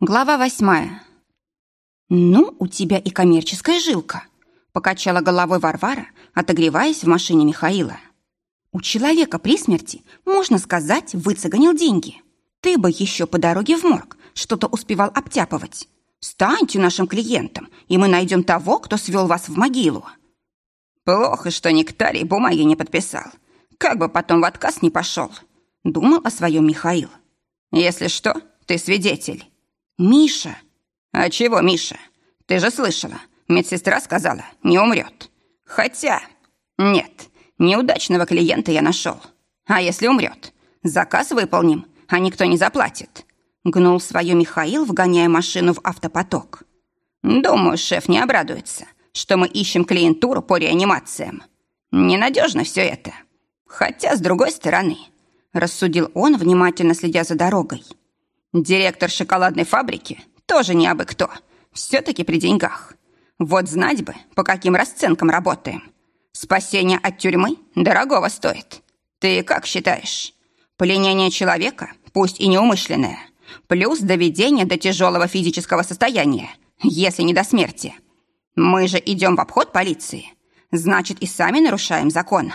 Глава восьмая. «Ну, у тебя и коммерческая жилка», — покачала головой Варвара, отогреваясь в машине Михаила. «У человека при смерти, можно сказать, выцеганил деньги. Ты бы еще по дороге в морг что-то успевал обтяпывать. Станьте нашим клиентом, и мы найдем того, кто свел вас в могилу». «Плохо, что Нектарий бумаги не подписал. Как бы потом в отказ не пошел», — думал о своем Михаил. «Если что, ты свидетель». «Миша!» «А чего, Миша? Ты же слышала, медсестра сказала, не умрет. Хотя... Нет, неудачного клиента я нашел. А если умрет? Заказ выполним, а никто не заплатит». Гнул свое Михаил, вгоняя машину в автопоток. «Думаю, шеф не обрадуется, что мы ищем клиентуру по реанимациям. Ненадежно все это. Хотя, с другой стороны...» Рассудил он, внимательно следя за дорогой. Директор шоколадной фабрики тоже не абы кто. Все-таки при деньгах. Вот знать бы, по каким расценкам работаем. Спасение от тюрьмы дорогого стоит. Ты как считаешь? Пленение человека, пусть и неумышленное, плюс доведение до тяжелого физического состояния, если не до смерти. Мы же идем в обход полиции. Значит, и сами нарушаем закон.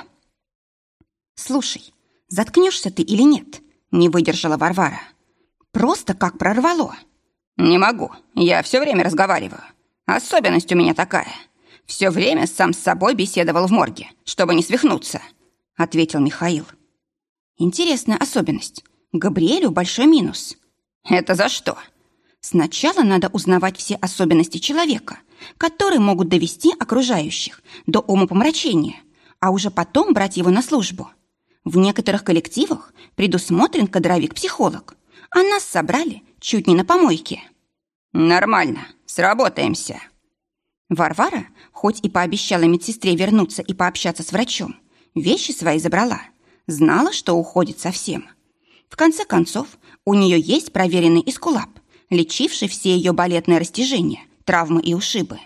Слушай, заткнешься ты или нет? Не выдержала Варвара. Просто как прорвало. Не могу. Я все время разговариваю. Особенность у меня такая. Все время сам с собой беседовал в морге, чтобы не свихнуться, ответил Михаил. Интересная особенность. Габриэлю большой минус. Это за что? Сначала надо узнавать все особенности человека, которые могут довести окружающих до умопомрачения, а уже потом брать его на службу. В некоторых коллективах предусмотрен кадровик-психолог, а нас собрали чуть не на помойке. Нормально, сработаемся. Варвара, хоть и пообещала медсестре вернуться и пообщаться с врачом, вещи свои забрала, знала, что уходит совсем. В конце концов, у нее есть проверенный эскулап, лечивший все ее балетные растяжения, травмы и ушибы.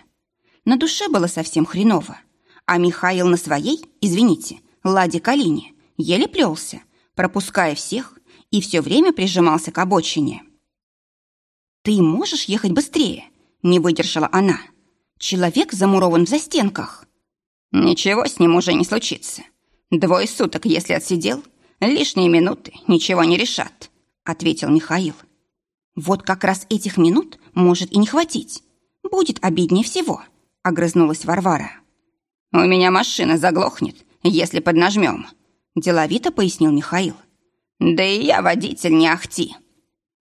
На душе было совсем хреново, а Михаил на своей, извините, ладе Калине, еле плелся, пропуская всех, и все время прижимался к обочине. «Ты можешь ехать быстрее?» – не выдержала она. «Человек замурован в застенках». «Ничего с ним уже не случится. Двое суток, если отсидел, лишние минуты ничего не решат», – ответил Михаил. «Вот как раз этих минут может и не хватить. Будет обиднее всего», – огрызнулась Варвара. «У меня машина заглохнет, если поднажмем», – деловито пояснил Михаил. Да и я водитель не ахти.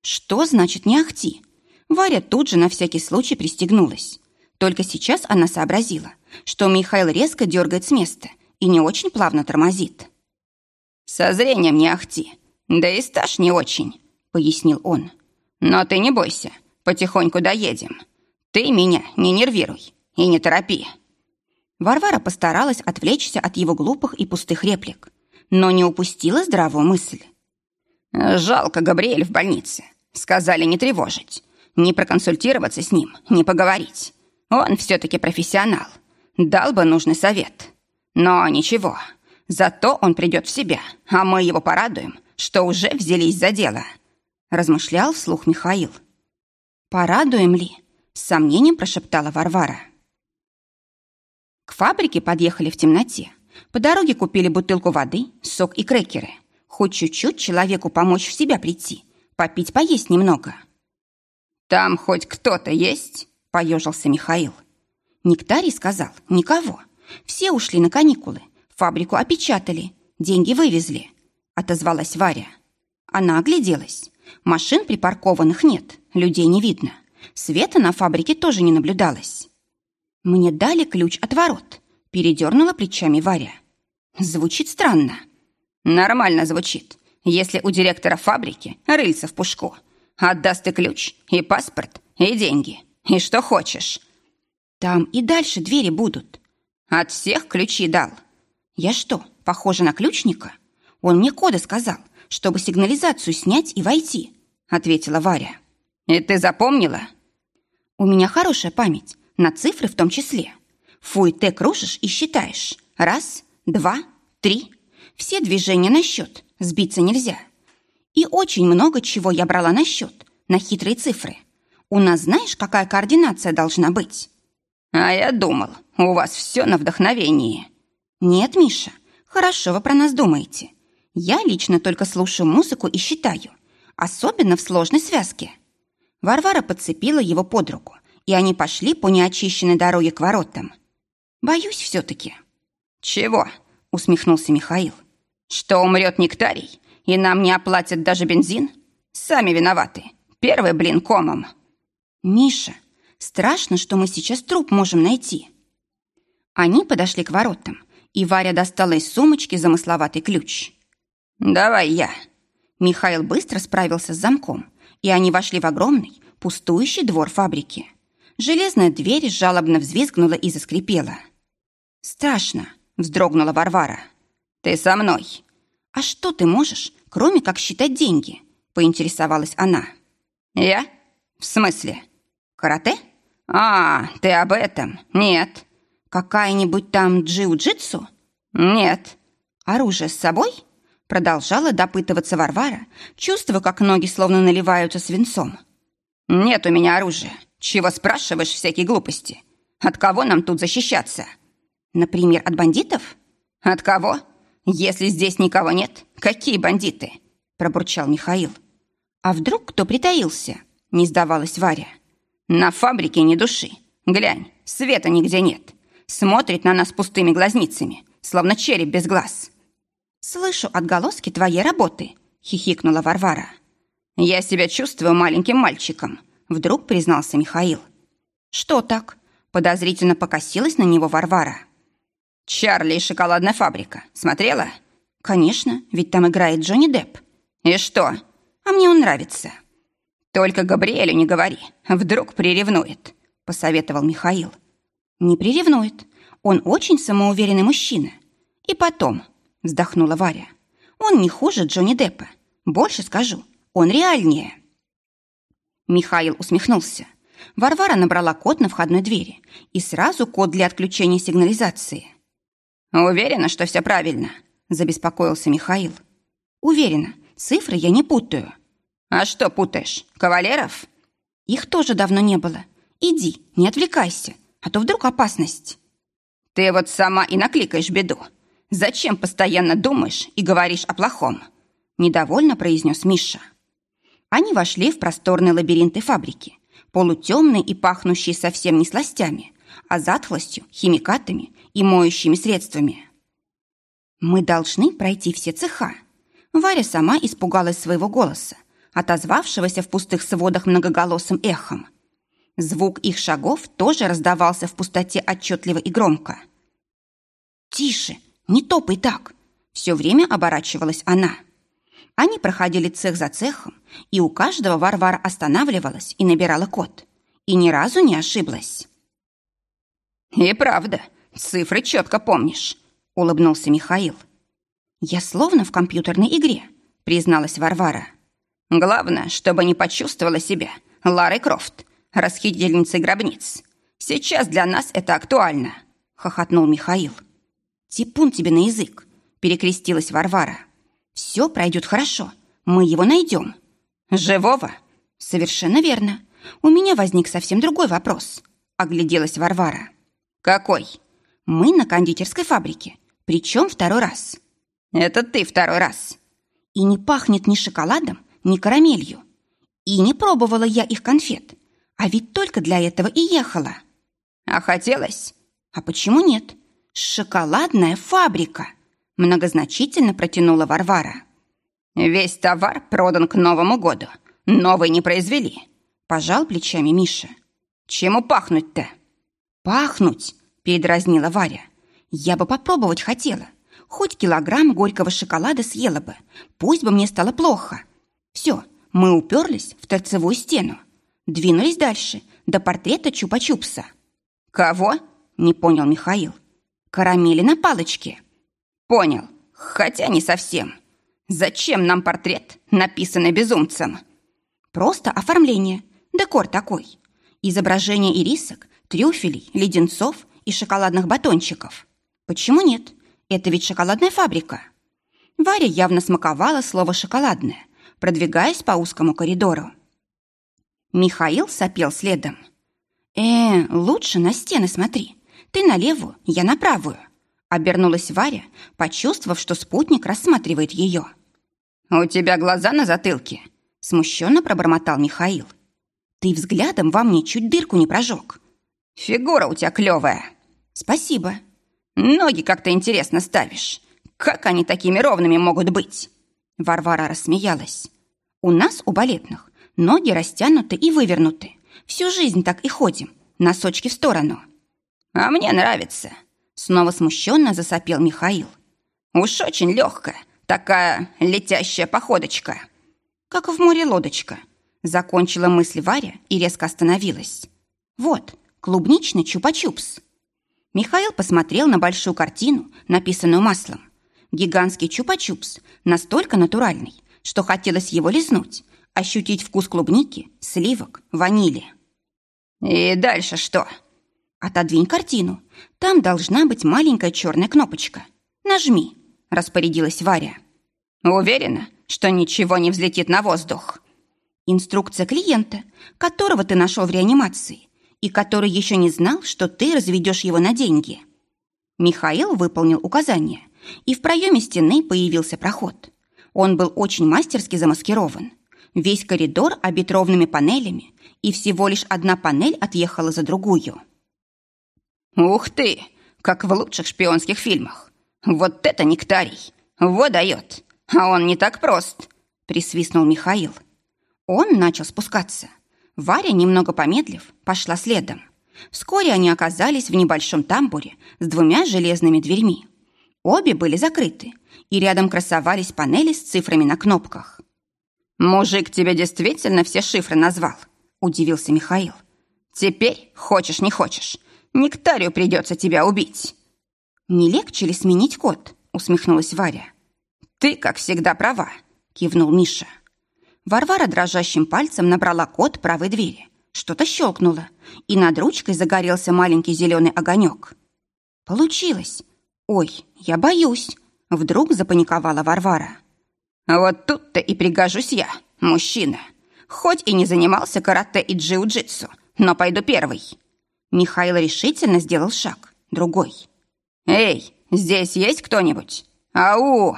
Что значит не ахти? Варя тут же на всякий случай пристегнулась. Только сейчас она сообразила, что Михаил резко дергает с места и не очень плавно тормозит. «Со зрением не ахти, да и стаж не очень», — пояснил он. «Но ты не бойся, потихоньку доедем. Ты меня не нервируй и не торопи». Варвара постаралась отвлечься от его глупых и пустых реплик, но не упустила здравую мысль. Жалко Габриэль в больнице. Сказали не тревожить. Не проконсультироваться с ним, не поговорить. Он все-таки профессионал. Дал бы нужный совет. Но ничего. Зато он придет в себя, а мы его порадуем, что уже взялись за дело. Размышлял вслух Михаил. «Порадуем ли?» С сомнением прошептала Варвара. К фабрике подъехали в темноте. По дороге купили бутылку воды, сок и крекеры – Хоть чуть-чуть человеку помочь в себя прийти, попить, поесть немного. «Там хоть кто-то есть?» – поежился Михаил. Нектарий сказал, никого. Все ушли на каникулы, фабрику опечатали, деньги вывезли. Отозвалась Варя. Она огляделась. Машин припаркованных нет, людей не видно. Света на фабрике тоже не наблюдалось. Мне дали ключ от ворот. Передернула плечами Варя. Звучит странно. Нормально звучит, если у директора фабрики рыльца в пушку. Отдаст ты ключ, и паспорт, и деньги, и что хочешь. Там и дальше двери будут. От всех ключи дал. Я что, похожа на ключника? Он мне коды сказал, чтобы сигнализацию снять и войти, ответила Варя. И ты запомнила? У меня хорошая память, на цифры в том числе. Фуй, ты кружишь и считаешь. Раз, два, три, все движения на счет, сбиться нельзя. И очень много чего я брала на счет, на хитрые цифры. У нас знаешь, какая координация должна быть?» «А я думал, у вас все на вдохновении». «Нет, Миша, хорошо вы про нас думаете. Я лично только слушаю музыку и считаю, особенно в сложной связке». Варвара подцепила его под руку, и они пошли по неочищенной дороге к воротам. «Боюсь все-таки». «Чего?» — усмехнулся Михаил. «Что умрет нектарий, и нам не оплатят даже бензин? Сами виноваты. Первый блин комом». «Миша, страшно, что мы сейчас труп можем найти». Они подошли к воротам, и Варя достала из сумочки замысловатый ключ. «Давай я». Михаил быстро справился с замком, и они вошли в огромный, пустующий двор фабрики. Железная дверь жалобно взвизгнула и заскрипела. «Страшно», — вздрогнула Варвара. «Ты со мной». «А что ты можешь, кроме как считать деньги?» — поинтересовалась она. «Я? В смысле?» «Карате?» «А, ты об этом? Нет». «Какая-нибудь там джиу-джитсу?» «Нет». «Оружие с собой?» Продолжала допытываться Варвара, чувствуя, как ноги словно наливаются свинцом. «Нет у меня оружия. Чего спрашиваешь всякие глупости? От кого нам тут защищаться?» «Например, от бандитов?» «От кого? Если здесь никого нет, какие бандиты?» Пробурчал Михаил. «А вдруг кто притаился?» Не сдавалась Варя. «На фабрике ни души. Глянь, света нигде нет. Смотрит на нас пустыми глазницами, словно череп без глаз». «Слышу отголоски твоей работы», — хихикнула Варвара. «Я себя чувствую маленьким мальчиком», — вдруг признался Михаил. «Что так?» — подозрительно покосилась на него Варвара. «Чарли и шоколадная фабрика. Смотрела?» «Конечно, ведь там играет Джонни Депп». «И что?» «А мне он нравится». «Только Габриэлю не говори, вдруг приревнует», — посоветовал Михаил. «Не приревнует. Он очень самоуверенный мужчина. И потом, вздохнула Варя. Он не хуже Джонни Деппа. Больше скажу, он реальнее. Михаил усмехнулся. Варвара набрала код на входной двери и сразу код для отключения сигнализации. «Уверена, что все правильно?» – забеспокоился Михаил. «Уверена, цифры я не путаю». «А что путаешь? Кавалеров?» «Их тоже давно не было. Иди, не отвлекайся, а то вдруг опасность». «Ты вот сама и накликаешь беду. Зачем постоянно думаешь и говоришь о плохом?» Недовольно произнес Миша. Они вошли в просторные лабиринты фабрики, полутемные и пахнущие совсем не сластями, а затхлостью, химикатами и моющими средствами. «Мы должны пройти все цеха». Варя сама испугалась своего голоса, отозвавшегося в пустых сводах многоголосым эхом. Звук их шагов тоже раздавался в пустоте отчетливо и громко. «Тише, не топай так!» Все время оборачивалась она. Они проходили цех за цехом, и у каждого Варвара останавливалась и набирала код. И ни разу не ошиблась. «И правда, цифры четко помнишь», — улыбнулся Михаил. «Я словно в компьютерной игре», — призналась Варвара. «Главное, чтобы не почувствовала себя Ларой Крофт, расхитительницей гробниц. Сейчас для нас это актуально», — хохотнул Михаил. «Типун тебе на язык!» – перекрестилась Варвара. «Все пройдет хорошо. Мы его найдем». «Живого?» «Совершенно верно. У меня возник совсем другой вопрос», – огляделась Варвара. «Какой?» «Мы на кондитерской фабрике. Причем второй раз». «Это ты второй раз». «И не пахнет ни шоколадом, ни карамелью. И не пробовала я их конфет. А ведь только для этого и ехала». «А хотелось?» «А почему нет?» «Шоколадная фабрика!» – многозначительно протянула Варвара. «Весь товар продан к Новому году. Новый не произвели», – пожал плечами Миша. «Чему пахнуть-то?» «Пахнуть!» – передразнила Варя. «Я бы попробовать хотела. Хоть килограмм горького шоколада съела бы. Пусть бы мне стало плохо. Все, мы уперлись в торцевую стену. Двинулись дальше, до портрета Чупа-Чупса». «Кого?» – не понял Михаил. Карамели на палочке. Понял, хотя не совсем. Зачем нам портрет, написанный безумцем? Просто оформление, декор такой. Изображение ирисок, трюфелей, леденцов и шоколадных батончиков. Почему нет? Это ведь шоколадная фабрика. Варя явно смаковала слово «шоколадное», продвигаясь по узкому коридору. Михаил сопел следом. «Э, лучше на стены смотри. Ты на левую, я на правую». Обернулась Варя, почувствовав, что спутник рассматривает ее. «У тебя глаза на затылке?» Смущенно пробормотал Михаил. «Ты взглядом во мне чуть дырку не прожег». «Фигура у тебя клевая». «Спасибо». «Ноги как-то интересно ставишь. Как они такими ровными могут быть?» Варвара рассмеялась. «У нас, у балетных, ноги растянуты и вывернуты. Всю жизнь так и ходим, носочки в сторону». «А мне нравится», — снова смущенно засопел Михаил. «Уж очень легкая, такая летящая походочка». «Как в море лодочка», — закончила мысль Варя и резко остановилась. «Вот, клубничный чупа-чупс». Михаил посмотрел на большую картину, написанную маслом. Гигантский чупа-чупс, настолько натуральный, что хотелось его лизнуть, ощутить вкус клубники, сливок, ванили. «И дальше что?» «Отодвинь картину. Там должна быть маленькая черная кнопочка. Нажми», — распорядилась Варя. «Уверена, что ничего не взлетит на воздух?» «Инструкция клиента, которого ты нашел в реанимации и который еще не знал, что ты разведешь его на деньги». Михаил выполнил указание, и в проеме стены появился проход. Он был очень мастерски замаскирован. Весь коридор обит ровными панелями, и всего лишь одна панель отъехала за другую. «Ух ты! Как в лучших шпионских фильмах! Вот это нектарий! Вот дает! А он не так прост!» — присвистнул Михаил. Он начал спускаться. Варя, немного помедлив, пошла следом. Вскоре они оказались в небольшом тамбуре с двумя железными дверьми. Обе были закрыты, и рядом красовались панели с цифрами на кнопках. «Мужик тебе действительно все шифры назвал?» – удивился Михаил. «Теперь, хочешь не хочешь, Нектарию придется тебя убить». «Не легче ли сменить код?» – усмехнулась Варя. «Ты, как всегда, права», – кивнул Миша. Варвара дрожащим пальцем набрала код правой двери. Что-то щелкнуло, и над ручкой загорелся маленький зеленый огонек. «Получилось! Ой, я боюсь!» Вдруг запаниковала Варвара. «Вот тут-то и пригожусь я, мужчина. Хоть и не занимался карате и джиу-джитсу, но пойду первый». Михаил решительно сделал шаг, другой. «Эй, здесь есть кто-нибудь? Ау!»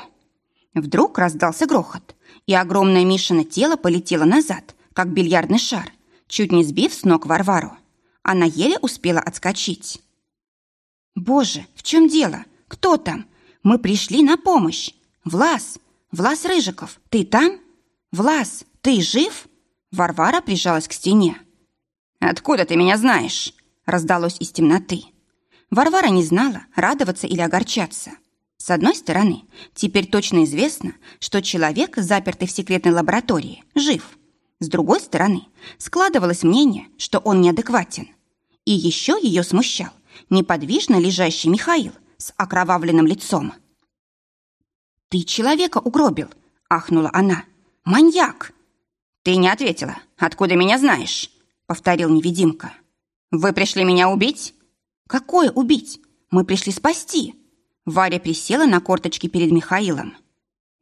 Вдруг раздался грохот, и огромное Мишино тело полетело назад, как бильярдный шар, чуть не сбив с ног Варвару. Она еле успела отскочить. «Боже, в чем дело? Кто там? Мы пришли на помощь. Влас, Влас Рыжиков, ты там? Влас, ты жив?» Варвара прижалась к стене. «Откуда ты меня знаешь?» раздалось из темноты. Варвара не знала, радоваться или огорчаться. С одной стороны, теперь точно известно, что человек, запертый в секретной лаборатории, жив. С другой стороны, складывалось мнение, что он неадекватен. И еще ее смущал неподвижно лежащий Михаил с окровавленным лицом. «Ты человека угробил!» — ахнула она. «Маньяк!» «Ты не ответила. Откуда меня знаешь?» — повторил невидимка. «Вы пришли меня убить?» «Какое убить? Мы пришли спасти!» Варя присела на корточки перед Михаилом.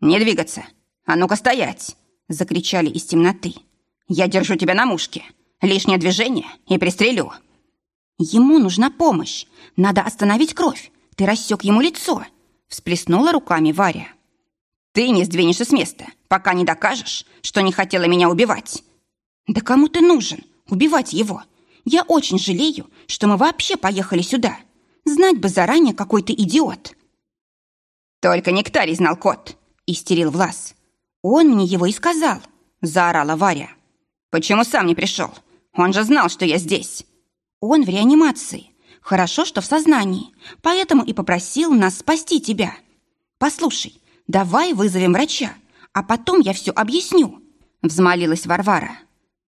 «Не двигаться! А ну-ка стоять!» — закричали из темноты. «Я держу тебя на мушке. Лишнее движение и пристрелю». «Ему нужна помощь. Надо остановить кровь. Ты рассек ему лицо», — всплеснула руками Варя. «Ты не сдвинешься с места, пока не докажешь, что не хотела меня убивать». «Да кому ты нужен? Убивать его? Я очень жалею, что мы вообще поехали сюда. Знать бы заранее, какой ты идиот». «Только Нектарий знал код», — истерил Влас. «Он мне его и сказал», — заорала Варя. «Почему сам не пришел? Он же знал, что я здесь». «Он в реанимации. Хорошо, что в сознании, поэтому и попросил нас спасти тебя. Послушай, давай вызовем врача, а потом я все объясню», — взмолилась Варвара.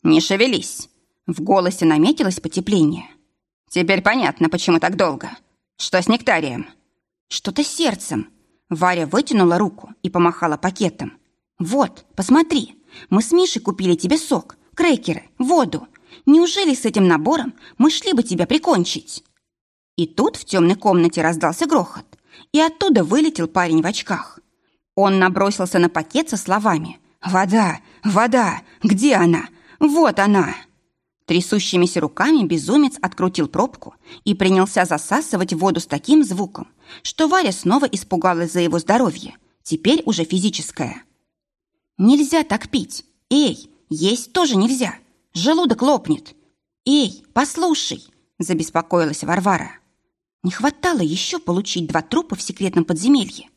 «Не шевелись». В голосе наметилось потепление. «Теперь понятно, почему так долго. Что с нектарием?» «Что-то с сердцем». Варя вытянула руку и помахала пакетом. «Вот, посмотри, мы с Мишей купили тебе сок, крекеры, воду. Неужели с этим набором мы шли бы тебя прикончить?» И тут в темной комнате раздался грохот, и оттуда вылетел парень в очках. Он набросился на пакет со словами «Вода! Вода! Где она? Вот она!» Трясущимися руками безумец открутил пробку и принялся засасывать воду с таким звуком, что Варя снова испугалась за его здоровье, теперь уже физическое. «Нельзя так пить! Эй, есть тоже нельзя! Желудок лопнет! Эй, послушай!» – забеспокоилась Варвара. Не хватало еще получить два трупа в секретном подземелье.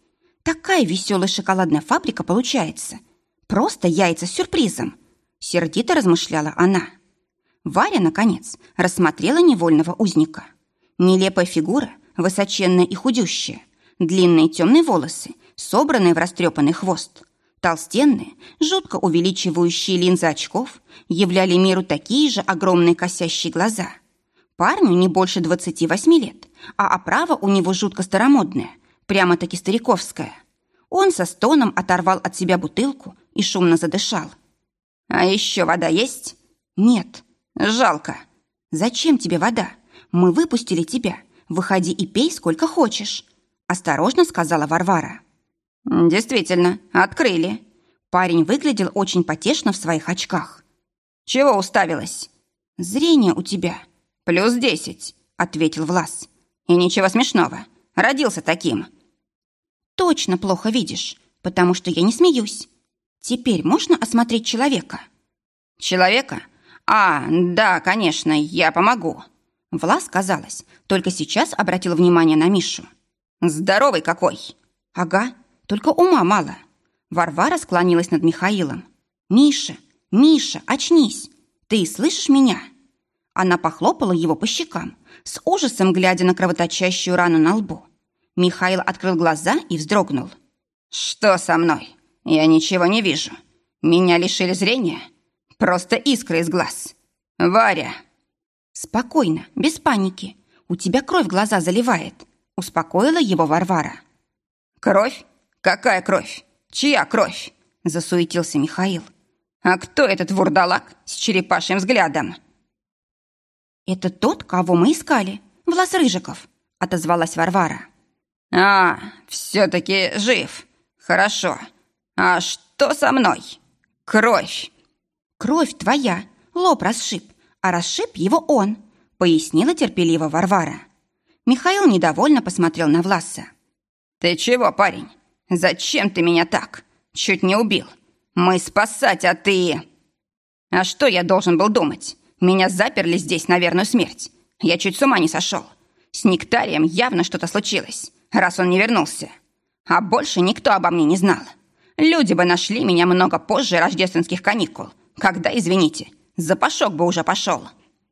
Такая веселая шоколадная фабрика получается. Просто яйца с сюрпризом. Сердито размышляла она. Варя, наконец, рассмотрела невольного узника. Нелепая фигура, высоченная и худющая, длинные темные волосы, собранные в растрепанный хвост, толстенные, жутко увеличивающие линзы очков, являли миру такие же огромные косящие глаза. Парню не больше 28 лет, а оправа у него жутко старомодная, прямо-таки стариковская. Он со стоном оторвал от себя бутылку и шумно задышал. «А еще вода есть?» «Нет», Жалко. Зачем тебе вода? Мы выпустили тебя. Выходи и пей сколько хочешь. Осторожно сказала Варвара. Действительно, открыли. Парень выглядел очень потешно в своих очках. Чего уставилась? Зрение у тебя. Плюс десять, ответил Влас. И ничего смешного. Родился таким. Точно плохо видишь, потому что я не смеюсь. Теперь можно осмотреть человека? Человека? «А, да, конечно, я помогу». Влас, казалось, только сейчас обратил внимание на Мишу. «Здоровый какой!» «Ага, только ума мало». Варвара склонилась над Михаилом. «Миша, Миша, очнись! Ты слышишь меня?» Она похлопала его по щекам, с ужасом глядя на кровоточащую рану на лбу. Михаил открыл глаза и вздрогнул. «Что со мной? Я ничего не вижу. Меня лишили зрения?» Просто искра из глаз. Варя!» «Спокойно, без паники. У тебя кровь глаза заливает», — успокоила его Варвара. «Кровь? Какая кровь? Чья кровь?» — засуетился Михаил. «А кто этот вурдалак с черепашьим взглядом?» «Это тот, кого мы искали, Влас Рыжиков», — отозвалась Варвара. «А, все-таки жив. Хорошо. А что со мной? Кровь. «Кровь твоя, лоб расшиб, а расшиб его он», пояснила терпеливо Варвара. Михаил недовольно посмотрел на Власа. «Ты чего, парень? Зачем ты меня так? Чуть не убил. Мы спасать, а ты...» «А что я должен был думать? Меня заперли здесь на верную смерть. Я чуть с ума не сошел. С Нектарием явно что-то случилось, раз он не вернулся. А больше никто обо мне не знал. Люди бы нашли меня много позже рождественских каникул, когда, извините, запашок бы уже пошел.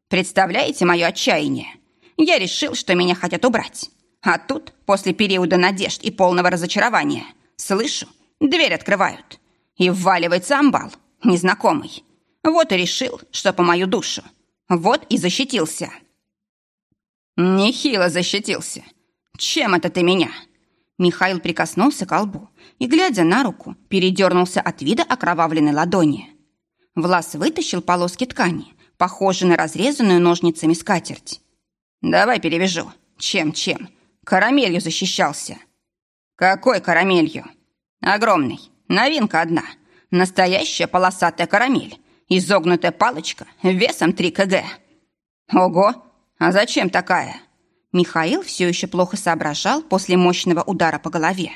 Представляете мое отчаяние? Я решил, что меня хотят убрать. А тут, после периода надежд и полного разочарования, слышу, дверь открывают. И вваливается амбал, незнакомый. Вот и решил, что по мою душу. Вот и защитился. Нехило защитился. Чем это ты меня? Михаил прикоснулся к лбу и, глядя на руку, передернулся от вида окровавленной ладони. Влас вытащил полоски ткани, похожие на разрезанную ножницами скатерть. «Давай перевяжу. Чем-чем? Карамелью защищался». «Какой карамелью?» «Огромный. Новинка одна. Настоящая полосатая карамель. Изогнутая палочка весом 3 кг». «Ого! А зачем такая?» Михаил все еще плохо соображал после мощного удара по голове.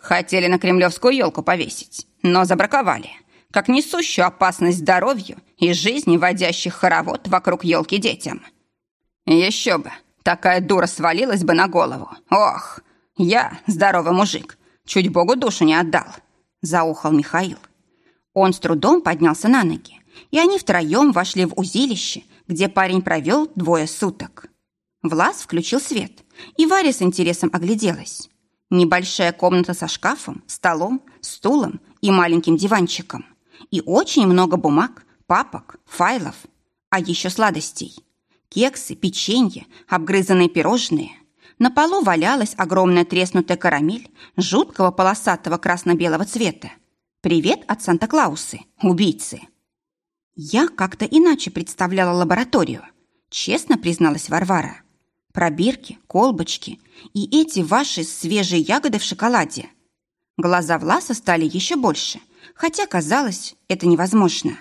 «Хотели на кремлевскую елку повесить, но забраковали как несущую опасность здоровью и жизни водящих хоровод вокруг елки детям. Еще бы, такая дура свалилась бы на голову. Ох, я, здоровый мужик, чуть Богу душу не отдал, заухал Михаил. Он с трудом поднялся на ноги, и они втроем вошли в узилище, где парень провел двое суток. Влас включил свет, и Варя с интересом огляделась. Небольшая комната со шкафом, столом, стулом и маленьким диванчиком и очень много бумаг, папок, файлов, а еще сладостей. Кексы, печенье, обгрызанные пирожные. На полу валялась огромная треснутая карамель жуткого полосатого красно-белого цвета. Привет от Санта-Клаусы, убийцы. Я как-то иначе представляла лабораторию, честно призналась Варвара. Пробирки, колбочки и эти ваши свежие ягоды в шоколаде. Глаза Власа стали еще больше – хотя казалось, это невозможно.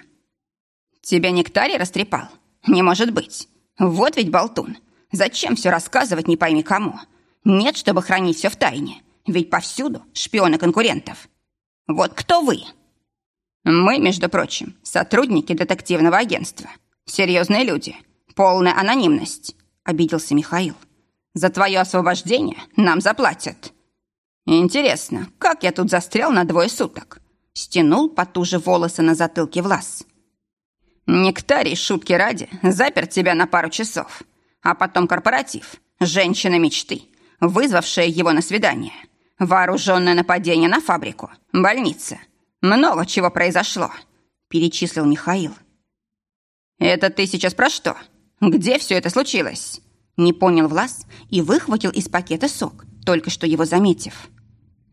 Тебя нектарий растрепал? Не может быть. Вот ведь болтун. Зачем все рассказывать не пойми кому? Нет, чтобы хранить все в тайне. Ведь повсюду шпионы конкурентов. Вот кто вы? Мы, между прочим, сотрудники детективного агентства. Серьезные люди. Полная анонимность. Обиделся Михаил. За твое освобождение нам заплатят. Интересно, как я тут застрял на двое суток? Стянул потуже волосы на затылке Влас. Нектарий, шутки ради, запер тебя на пару часов. А потом корпоратив, женщина мечты, вызвавшая его на свидание. Вооруженное нападение на фабрику, больница. Много чего произошло, перечислил Михаил. Это ты сейчас про что? Где все это случилось? Не понял Влас и выхватил из пакета сок, только что его заметив.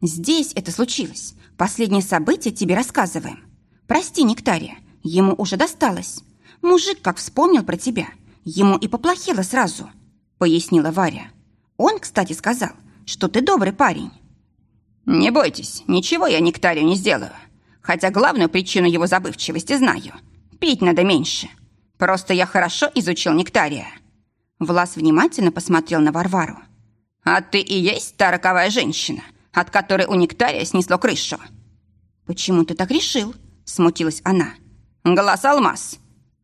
Здесь это случилось. Последнее событие тебе рассказываем. Прости, Нектария, ему уже досталось. Мужик как вспомнил про тебя, ему и поплохело сразу, пояснила Варя. Он, кстати, сказал, что ты добрый парень. Не бойтесь, ничего я Нектарию не сделаю. Хотя главную причину его забывчивости знаю. Пить надо меньше. Просто я хорошо изучил Нектария. Влас внимательно посмотрел на Варвару. А ты и есть та роковая женщина, от которой у Нектария снесло крышу. Почему ты так решил? Смутилась она. Глаз алмаз.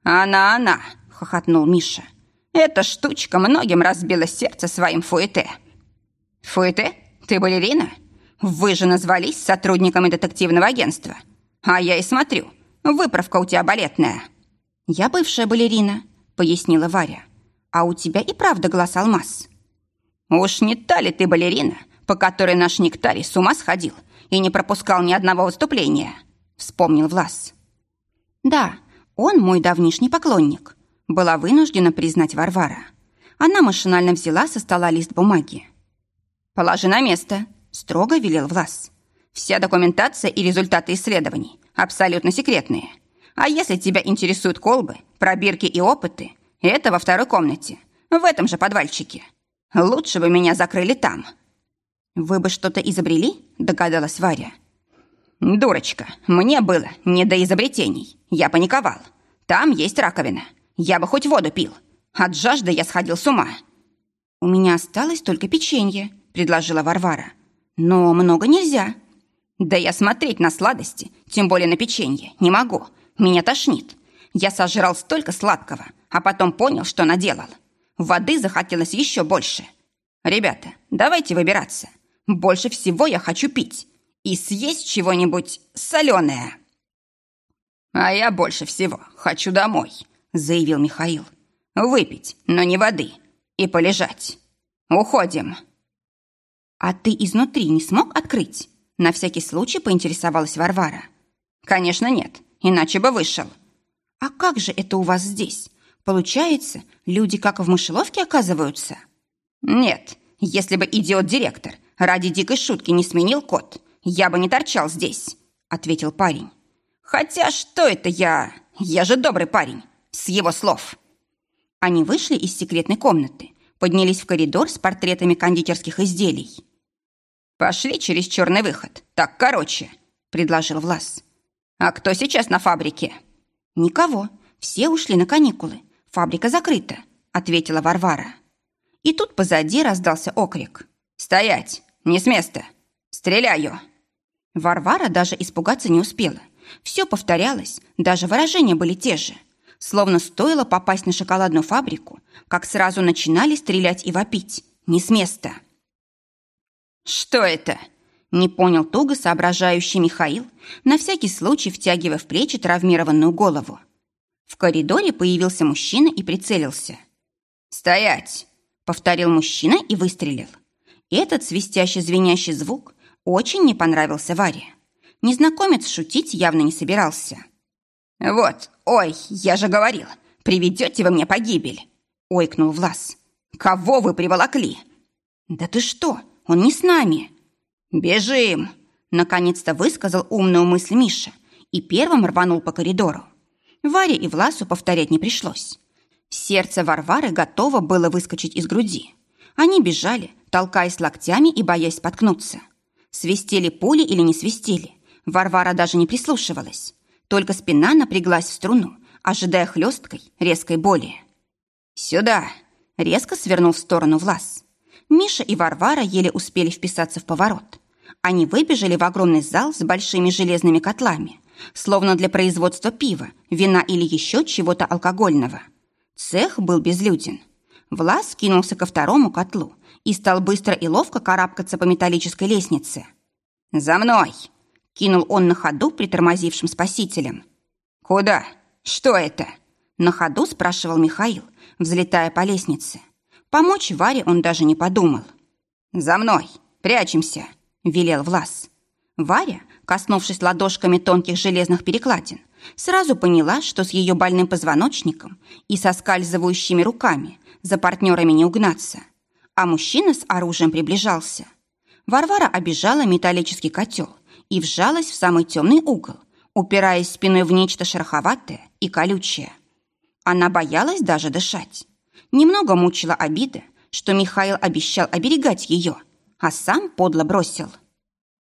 «Она-она!» — хохотнул Миша. «Эта штучка многим разбила сердце своим фуэте». «Фуэте? Ты балерина? Вы же назвались сотрудниками детективного агентства. А я и смотрю, выправка у тебя балетная». «Я бывшая балерина», — пояснила Варя. «А у тебя и правда глаз алмаз». «Уж не та ли ты балерина, по которой наш нектарий с ума сходил и не пропускал ни одного выступления?» — вспомнил Влас. «Да, он мой давнишний поклонник, была вынуждена признать Варвара. Она машинально взяла со стола лист бумаги. «Положи на место», — строго велел Влас. «Вся документация и результаты исследований абсолютно секретные. А если тебя интересуют колбы, пробирки и опыты, это во второй комнате, в этом же подвальчике. Лучше бы меня закрыли там». «Вы бы что-то изобрели?» – догадалась Варя. «Дурочка, мне было не до изобретений. Я паниковал. Там есть раковина. Я бы хоть воду пил. От жажды я сходил с ума». «У меня осталось только печенье», — предложила Варвара. «Но много нельзя». «Да я смотреть на сладости, тем более на печенье, не могу. Меня тошнит. Я сожрал столько сладкого, а потом понял, что наделал. Воды захотелось еще больше. Ребята, давайте выбираться. Больше всего я хочу пить и съесть чего-нибудь соленое. «А я больше всего хочу домой», — заявил Михаил. «Выпить, но не воды, и полежать. Уходим». «А ты изнутри не смог открыть?» На всякий случай поинтересовалась Варвара. «Конечно нет, иначе бы вышел». «А как же это у вас здесь? Получается, люди как в мышеловке оказываются?» «Нет, если бы идиот-директор ради дикой шутки не сменил код, я бы не торчал здесь», — ответил парень. «Хотя что это я? Я же добрый парень, с его слов». Они вышли из секретной комнаты, поднялись в коридор с портретами кондитерских изделий. «Пошли через черный выход. Так короче», — предложил Влас. «А кто сейчас на фабрике?» «Никого. Все ушли на каникулы. Фабрика закрыта», — ответила Варвара. И тут позади раздался окрик. «Стоять! Не с места! Стреляю!» Варвара даже испугаться не успела. Все повторялось, даже выражения были те же. Словно стоило попасть на шоколадную фабрику, как сразу начинали стрелять и вопить. Не с места. «Что это?» Не понял туго соображающий Михаил, на всякий случай втягивая в плечи травмированную голову. В коридоре появился мужчина и прицелился. «Стоять!» — повторил мужчина и выстрелил. Этот свистящий звенящий звук очень не понравился Варе. Незнакомец шутить явно не собирался. «Вот, ой, я же говорил, приведете вы мне погибель!» — ойкнул Влас. «Кого вы приволокли?» «Да ты что, он не с нами!» «Бежим!» — наконец-то высказал умную мысль Миша и первым рванул по коридору. Варе и Власу повторять не пришлось. Сердце Варвары готово было выскочить из груди. Они бежали, толкаясь локтями и боясь споткнуться. Свистели пули или не свистели, Варвара даже не прислушивалась. Только спина напряглась в струну, ожидая хлесткой, резкой боли. «Сюда!» — резко свернул в сторону Влас. Миша и Варвара еле успели вписаться в поворот. Они выбежали в огромный зал с большими железными котлами, словно для производства пива, вина или еще чего-то алкогольного. Цех был безлюден. Влас кинулся ко второму котлу и стал быстро и ловко карабкаться по металлической лестнице. «За мной!» — кинул он на ходу притормозившим спасителем. «Куда? Что это?» — на ходу спрашивал Михаил, взлетая по лестнице. Помочь Варе он даже не подумал. «За мной! Прячемся!» — велел Влас. Варя, коснувшись ладошками тонких железных перекладин, сразу поняла, что с ее больным позвоночником и соскальзывающими руками за партнерами не угнаться. А мужчина с оружием приближался. Варвара обижала металлический котел и вжалась в самый темный угол, упираясь спиной в нечто шероховатое и колючее. Она боялась даже дышать. Немного мучила обида, что Михаил обещал оберегать ее, а сам подло бросил –